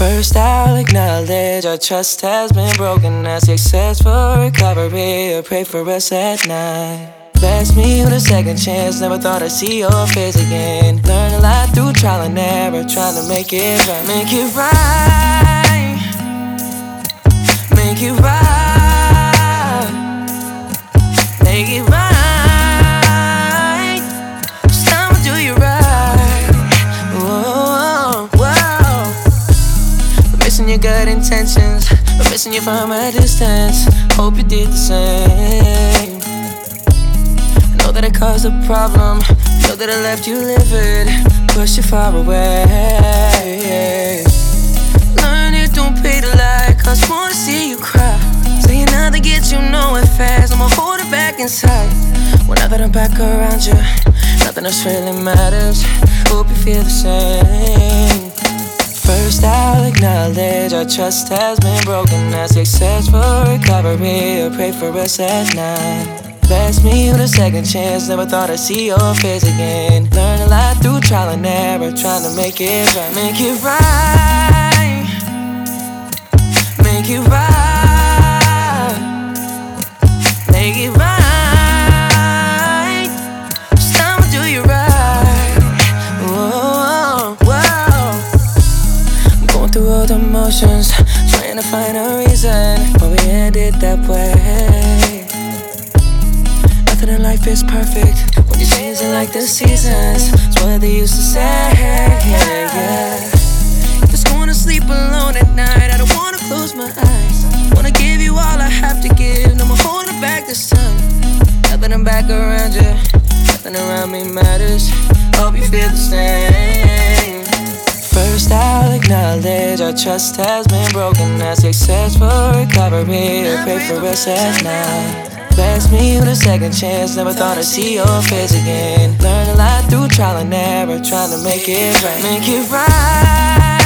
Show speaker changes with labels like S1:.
S1: First, I'll acknowledge our trust has been broken. I successful recovery. I pray for us at night. Bless me with a second chance. Never thought I'd see your face again. Learn a lot through trial and error. Trying to make it right. Make it right. Missing your good intentions. But missing you from a distance. Hope you did the same. I know that I caused a problem. Know that I left you livid. Pushed you far away. Learn it, don't pay to lie. Cause I wanna see you cry. Saying nothing gets you nowhere fast. I'ma hold it back inside. Well, now that I'm back around you, nothing else really matters. Hope you feel the same. Acknowledge our trust has been broken. I successful recovery. I pray for us at night. Bless me with a second chance. Never thought I'd see your face again. Learn a lot through trial and error. Trying to make it right. Make it right. Make it right. All trying to find a reason why we ended that way. Nothing in life is perfect when you're changing like the seasons. It's what they used to say. Yeah, yeah. Just wanna sleep alone at night. I don't wanna close my eyes. Wanna give you all I have to give. No more holding back this time. Nothing I'm back around you. Nothing around me matters. Hope you feel the same. First, I'll acknowledge our trust has been broken. I successful recovery. I pray for us at night. Bless me with a second chance. Never thought I'd see your face again. Learn a lot through trial and error. Trying to make it right. Make it right.